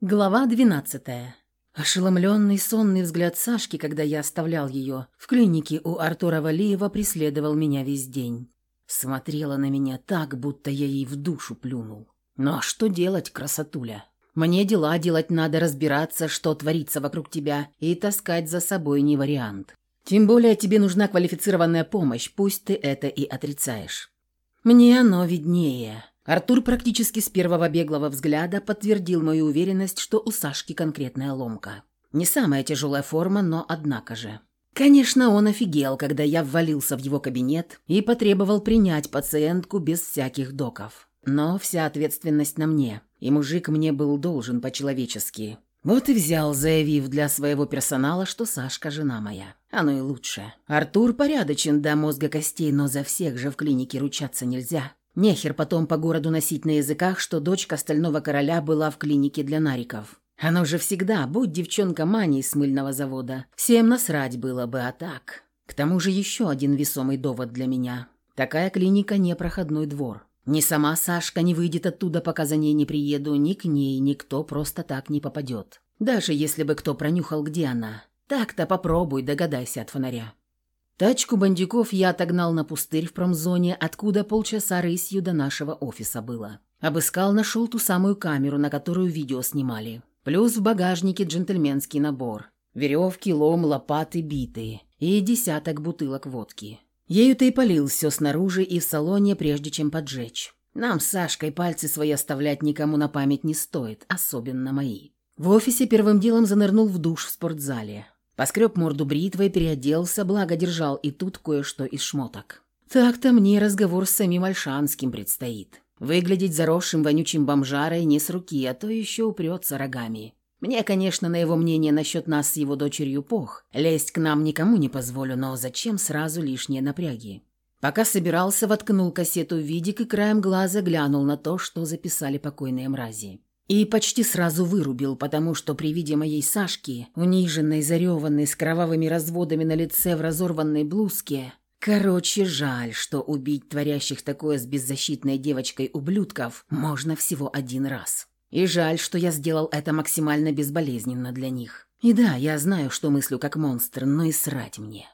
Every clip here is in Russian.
Глава 12. Ошеломленный сонный взгляд Сашки, когда я оставлял ее в клинике у Артура Валиева, преследовал меня весь день. Смотрела на меня так, будто я ей в душу плюнул. Ну а что делать, красотуля? Мне дела делать надо, разбираться, что творится вокруг тебя, и таскать за собой не вариант. Тем более тебе нужна квалифицированная помощь, пусть ты это и отрицаешь. Мне оно виднее. Артур практически с первого беглого взгляда подтвердил мою уверенность, что у Сашки конкретная ломка. Не самая тяжелая форма, но однако же. Конечно, он офигел, когда я ввалился в его кабинет и потребовал принять пациентку без всяких доков. Но вся ответственность на мне, и мужик мне был должен по-человечески. Вот и взял, заявив для своего персонала, что Сашка жена моя. Оно и лучше. Артур порядочен до мозга костей, но за всех же в клинике ручаться нельзя. Нехер потом по городу носить на языках, что дочка стального короля была в клинике для нариков. Оно же всегда, будь девчонка Мани из мыльного завода. Всем насрать было бы, а так. К тому же еще один весомый довод для меня. Такая клиника не проходной двор. Ни сама Сашка не выйдет оттуда, пока за ней не приеду, ни к ней никто просто так не попадет. Даже если бы кто пронюхал, где она. Так-то попробуй, догадайся от фонаря. Тачку бандюков я отогнал на пустырь в промзоне, откуда полчаса рысью до нашего офиса было. Обыскал, нашел ту самую камеру, на которую видео снимали. Плюс в багажнике джентльменский набор. Веревки, лом, лопаты, биты. И десяток бутылок водки. Ею-то и полил все снаружи и в салоне, прежде чем поджечь. Нам с Сашкой пальцы свои оставлять никому на память не стоит, особенно мои. В офисе первым делом занырнул в душ в спортзале. Поскреб морду бритвой, переоделся, благо держал и тут кое-что из шмоток. Так-то мне разговор с самим Альшанским предстоит. Выглядеть заросшим вонючим бомжарой не с руки, а то еще упрется рогами. Мне, конечно, на его мнение насчет нас с его дочерью пох. Лезть к нам никому не позволю, но зачем сразу лишние напряги? Пока собирался, воткнул кассету в видик и краем глаза глянул на то, что записали покойные мрази. И почти сразу вырубил, потому что при виде моей Сашки, униженной, зареванной, с кровавыми разводами на лице в разорванной блузке... Короче, жаль, что убить творящих такое с беззащитной девочкой ублюдков можно всего один раз. И жаль, что я сделал это максимально безболезненно для них. И да, я знаю, что мыслю как монстр, но и срать мне.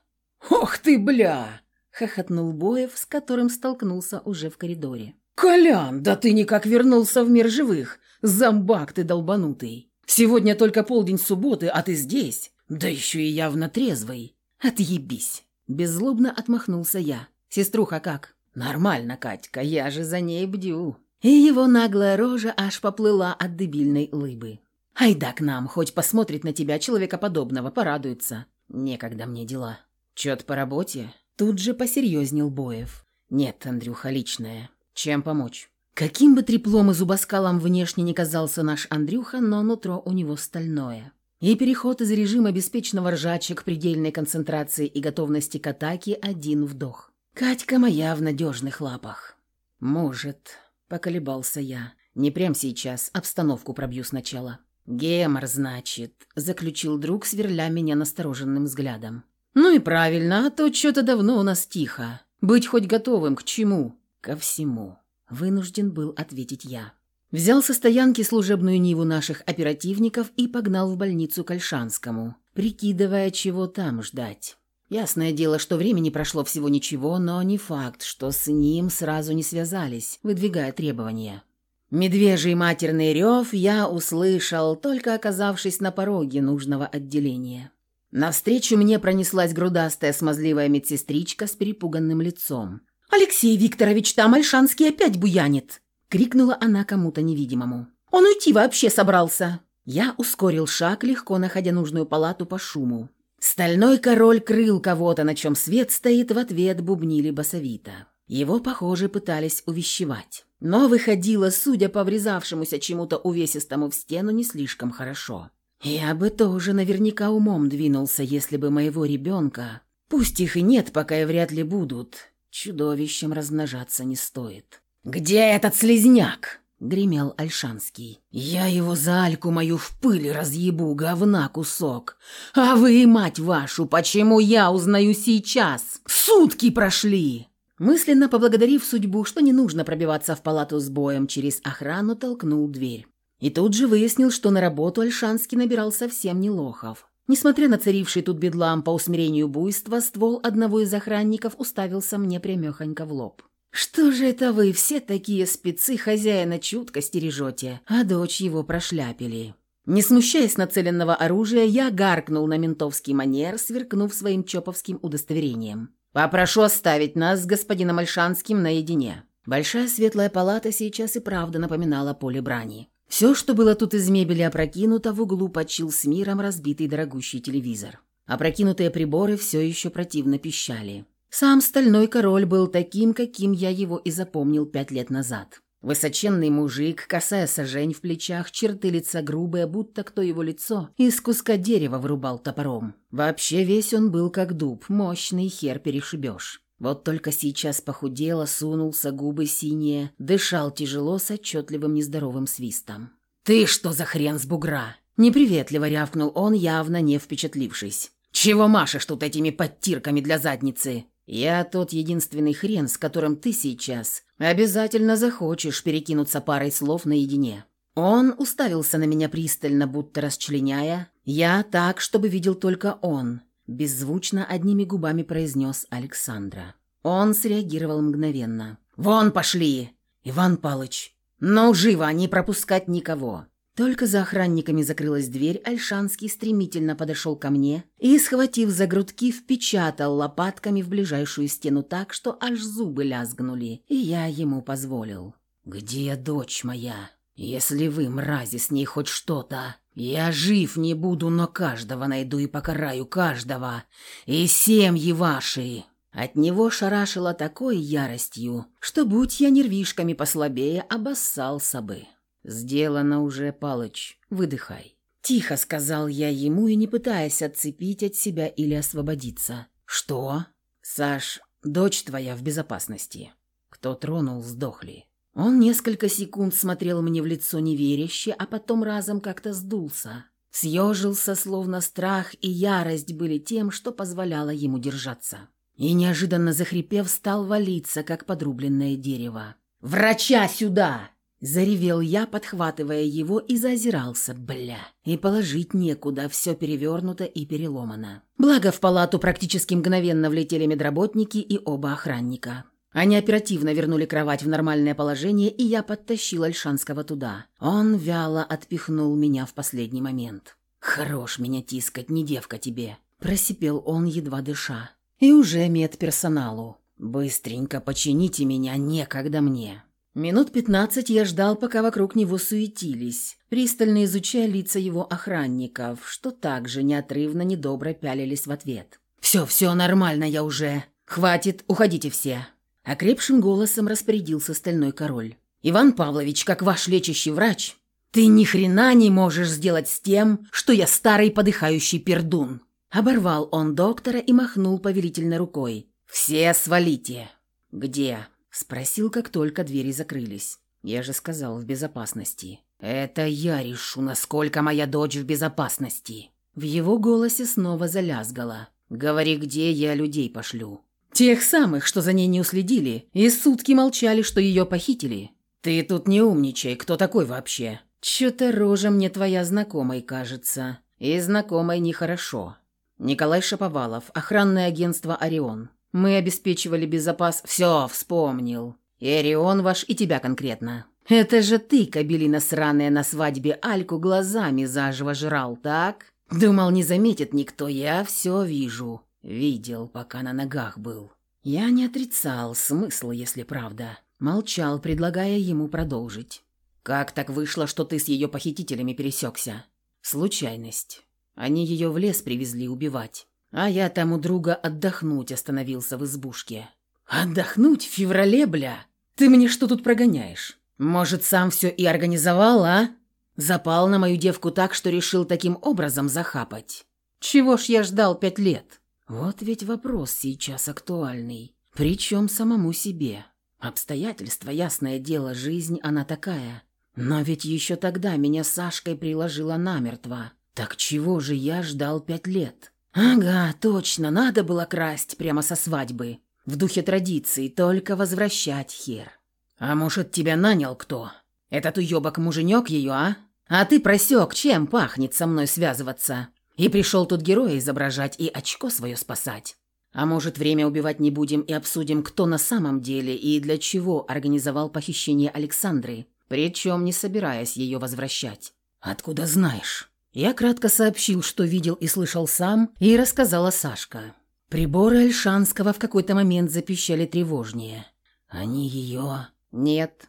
«Ох ты, бля!» — хохотнул Боев, с которым столкнулся уже в коридоре. «Колян, да ты никак вернулся в мир живых! Зомбак ты долбанутый! Сегодня только полдень субботы, а ты здесь! Да еще и явно трезвый! Отъебись!» Беззлобно отмахнулся я. «Сеструха как?» «Нормально, Катька, я же за ней бдю». И его наглая рожа аж поплыла от дебильной лыбы. «Айда к нам, хоть посмотрит на тебя человекоподобного, порадуется. Некогда мне дела». «Чет по работе?» Тут же посерьезнел Боев. «Нет, Андрюха, личное. Чем помочь?» Каким бы треплом и зубоскалом внешне не казался наш Андрюха, но нутро у него стальное. И переход из режима беспечного ржача к предельной концентрации и готовности к атаке – один вдох. Катька моя в надежных лапах. «Может», – поколебался я. «Не прям сейчас, обстановку пробью сначала». «Гемор, значит», – заключил друг, сверля меня настороженным взглядом. «Ну и правильно, а то что-то давно у нас тихо. Быть хоть готовым к чему?» «Ко всему». Вынужден был ответить я. Взял со стоянки служебную Ниву наших оперативников и погнал в больницу к Альшанскому, прикидывая, чего там ждать. Ясное дело, что времени прошло всего ничего, но не факт, что с ним сразу не связались, выдвигая требования. Медвежий матерный рев я услышал, только оказавшись на пороге нужного отделения. Навстречу мне пронеслась грудастая смазливая медсестричка с перепуганным лицом. «Алексей Викторович, там Альшанский опять буянит!» — крикнула она кому-то невидимому. «Он уйти вообще собрался!» Я ускорил шаг, легко находя нужную палату по шуму. Стальной король крыл кого-то, на чем свет стоит, в ответ бубнили басовито. Его, похоже, пытались увещевать. Но выходило, судя по врезавшемуся чему-то увесистому в стену, не слишком хорошо. Я бы тоже наверняка умом двинулся, если бы моего ребенка... Пусть их и нет, пока и вряд ли будут. Чудовищем размножаться не стоит. «Где этот слезняк?» — гремел Альшанский. «Я его за Альку мою в пыль разъебу, говна кусок. А вы, мать вашу, почему я узнаю сейчас? Сутки прошли!» Мысленно поблагодарив судьбу, что не нужно пробиваться в палату с боем, через охрану толкнул дверь. И тут же выяснил, что на работу Альшанский набирал совсем не лохов. Несмотря на царивший тут бедлам по усмирению буйства, ствол одного из охранников уставился мне прямехонько в лоб. «Что же это вы все такие спецы хозяина чутко стережете, а дочь его прошляпили?» Не смущаясь нацеленного оружия, я гаркнул на ментовский манер, сверкнув своим чоповским удостоверением. «Попрошу оставить нас с господином Альшанским наедине». Большая светлая палата сейчас и правда напоминала поле брани. Все, что было тут из мебели опрокинуто, в углу почил с миром разбитый дорогущий телевизор. Опрокинутые приборы все еще противно пищали. Сам стальной король был таким, каким я его и запомнил пять лет назад. Высоченный мужик, косая сажень в плечах, черты лица грубые, будто кто его лицо из куска дерева вырубал топором. Вообще весь он был как дуб, мощный хер перешибешь. Вот только сейчас похудел, сунулся, губы синие, дышал тяжело с отчетливым нездоровым свистом. «Ты что за хрен с бугра?» Неприветливо рявкнул он, явно не впечатлившись. «Чего машешь тут этими подтирками для задницы?» «Я тот единственный хрен, с которым ты сейчас обязательно захочешь перекинуться парой слов наедине». Он уставился на меня пристально, будто расчленяя. Я так, чтобы видел только он. Беззвучно одними губами произнес Александра. Он среагировал мгновенно. «Вон пошли! Иван Палыч! Ну, живо, не пропускать никого!» Только за охранниками закрылась дверь, Альшанский стремительно подошел ко мне и, схватив за грудки, впечатал лопатками в ближайшую стену так, что аж зубы лязгнули, и я ему позволил. «Где дочь моя? Если вы, мрази, с ней хоть что-то...» Я жив не буду, но каждого найду и покараю каждого, и семьи ваши. От него шарашило такой яростью, что, будь я нервишками послабее, обоссался бы. «Сделано уже, Палыч, выдыхай». Тихо сказал я ему и не пытаясь отцепить от себя или освободиться. «Что?» «Саш, дочь твоя в безопасности. Кто тронул, сдохли. Он несколько секунд смотрел мне в лицо неверяще, а потом разом как-то сдулся. Съежился, словно страх и ярость были тем, что позволяло ему держаться. И неожиданно захрипев, стал валиться, как подрубленное дерево. «Врача сюда!» Заревел я, подхватывая его, и зазирался, бля. И положить некуда, все перевернуто и переломано. Благо, в палату практически мгновенно влетели медработники и оба охранника. Они оперативно вернули кровать в нормальное положение, и я подтащил Альшанского туда. Он вяло отпихнул меня в последний момент. «Хорош меня тискать, не девка тебе», – просипел он, едва дыша. «И уже медперсоналу. Быстренько почините меня, некогда мне». Минут пятнадцать я ждал, пока вокруг него суетились, пристально изучая лица его охранников, что также неотрывно недобро пялились в ответ. «Все, все нормально я уже. Хватит, уходите все». Окрепшим голосом распорядился стальной король. «Иван Павлович, как ваш лечащий врач, ты ни хрена не можешь сделать с тем, что я старый подыхающий пердун». Оборвал он доктора и махнул повелительно рукой. «Все свалите». «Где?» Спросил, как только двери закрылись. Я же сказал, в безопасности. «Это я решу, насколько моя дочь в безопасности». В его голосе снова залязгало. «Говори, где я людей пошлю». «Тех самых, что за ней не уследили, и сутки молчали, что ее похитили». «Ты тут не умничай, кто такой вообще?» «Чё-то рожа мне твоя знакомой кажется. И знакомой нехорошо». Николай Шаповалов, охранное агентство «Орион». Мы обеспечивали безопас... Все, вспомнил. И Орион ваш, и тебя конкретно. Это же ты, кабелина сраная, на свадьбе Альку глазами заживо жрал, так? Думал, не заметит никто, я все вижу. Видел, пока на ногах был. Я не отрицал смысл, если правда. Молчал, предлагая ему продолжить. «Как так вышло, что ты с ее похитителями пересекся?» «Случайность. Они ее в лес привезли убивать. А я там у друга отдохнуть остановился в избушке. Отдохнуть в феврале, бля? Ты мне что тут прогоняешь? Может, сам все и организовал, а? Запал на мою девку так, что решил таким образом захапать. Чего ж я ждал пять лет? Вот ведь вопрос сейчас актуальный. Причем самому себе. Обстоятельства, ясное дело, жизнь она такая. Но ведь еще тогда меня Сашкой приложила намертво. Так чего же я ждал пять лет? «Ага, точно, надо было красть прямо со свадьбы. В духе традиции, только возвращать хер. А может, тебя нанял кто? Этот уёбок муженек ее, а? А ты просек, чем пахнет со мной связываться. И пришел тут героя изображать и очко свое спасать. А может, время убивать не будем и обсудим, кто на самом деле и для чего организовал похищение Александры, причем не собираясь ее возвращать. Откуда знаешь? Я кратко сообщил, что видел и слышал сам, и рассказала Сашка. Приборы Альшанского в какой-то момент запищали тревожнее. Они ее... Нет.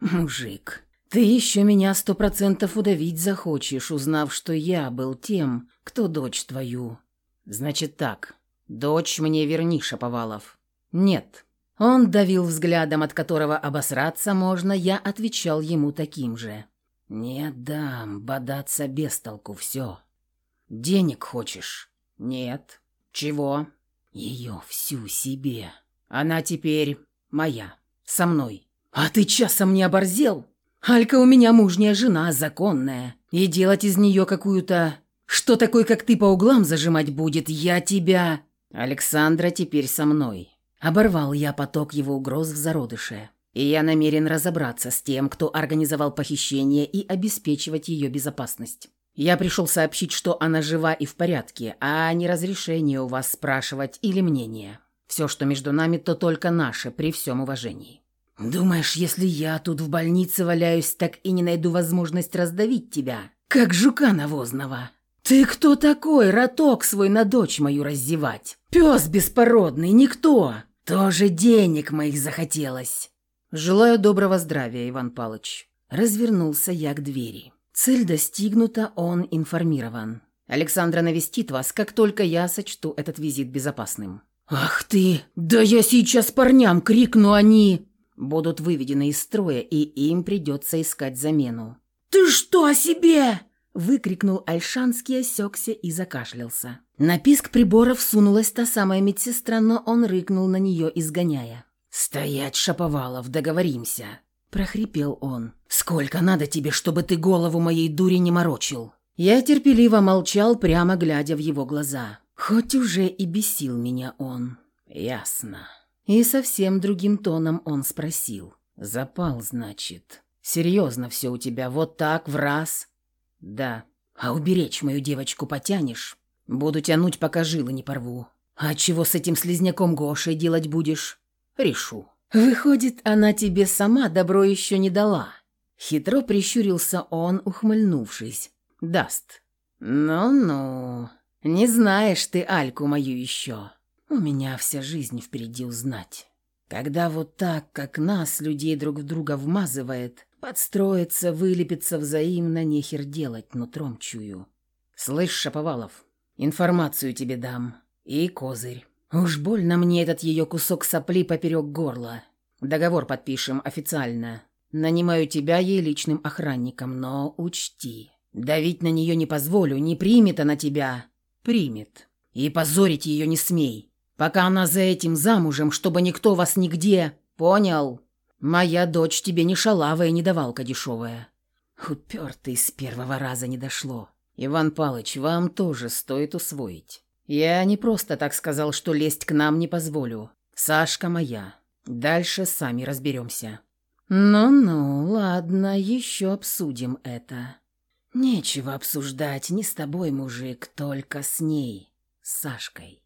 Мужик, ты еще меня сто процентов удавить захочешь, узнав, что я был тем, кто дочь твою. Значит так, дочь мне верни, Шаповалов. Нет. Он давил взглядом, от которого обосраться можно, я отвечал ему таким же. «Не дам, бодаться без толку, все. Денег хочешь?» «Нет». «Чего?» «Ее всю себе. Она теперь моя, со мной». «А ты часом не оборзел? Алька у меня мужняя жена, законная. И делать из нее какую-то... Что такой, как ты, по углам зажимать будет? Я тебя...» «Александра теперь со мной». Оборвал я поток его угроз в зародыше. И я намерен разобраться с тем, кто организовал похищение и обеспечивать ее безопасность. Я пришел сообщить, что она жива и в порядке, а не разрешение у вас спрашивать или мнение. Все, что между нами, то только наше, при всем уважении. Думаешь, если я тут в больнице валяюсь, так и не найду возможность раздавить тебя, как жука навозного? Ты кто такой, роток свой на дочь мою раздевать? Пес беспородный, никто. Тоже денег моих захотелось. «Желаю доброго здравия, Иван Палыч». Развернулся я к двери. Цель достигнута, он информирован. Александра навестит вас, как только я сочту этот визит безопасным. «Ах ты! Да я сейчас парням крикну, они...» Будут выведены из строя, и им придется искать замену. «Ты что о себе?» Выкрикнул Альшанский, осекся и закашлялся. На писк приборов сунулась та самая медсестра, но он рыкнул на нее, изгоняя. «Стоять, Шаповалов, договоримся!» – прохрипел он. «Сколько надо тебе, чтобы ты голову моей дури не морочил?» Я терпеливо молчал, прямо глядя в его глаза. Хоть уже и бесил меня он. «Ясно». И совсем другим тоном он спросил. «Запал, значит. Серьезно все у тебя, вот так, в раз?» «Да». «А уберечь мою девочку потянешь?» «Буду тянуть, пока жилы не порву». «А чего с этим слизняком Гошей делать будешь?» Решу. Выходит, она тебе сама добро еще не дала. Хитро прищурился он, ухмыльнувшись. Даст. Ну-ну. Не знаешь ты Альку мою еще. У меня вся жизнь впереди узнать. Когда вот так, как нас, людей друг в друга вмазывает, подстроиться, вылепиться взаимно, нехер делать, нутром чую. Слышь, Шаповалов, информацию тебе дам. И козырь. Уж больно мне этот ее кусок сопли поперек горла. Договор подпишем официально. Нанимаю тебя ей личным охранником, но учти. Давить на нее не позволю, не примет она тебя. Примет. И позорить ее не смей. Пока она за этим замужем, чтобы никто вас нигде... Понял? Моя дочь тебе не шалавая, не давалка дешевая. Упертый с первого раза не дошло. Иван Палыч, вам тоже стоит усвоить. Я не просто так сказал, что лезть к нам не позволю. Сашка моя. Дальше сами разберемся. Ну-ну, ладно, еще обсудим это. Нечего обсуждать, не с тобой, мужик, только с ней, с Сашкой.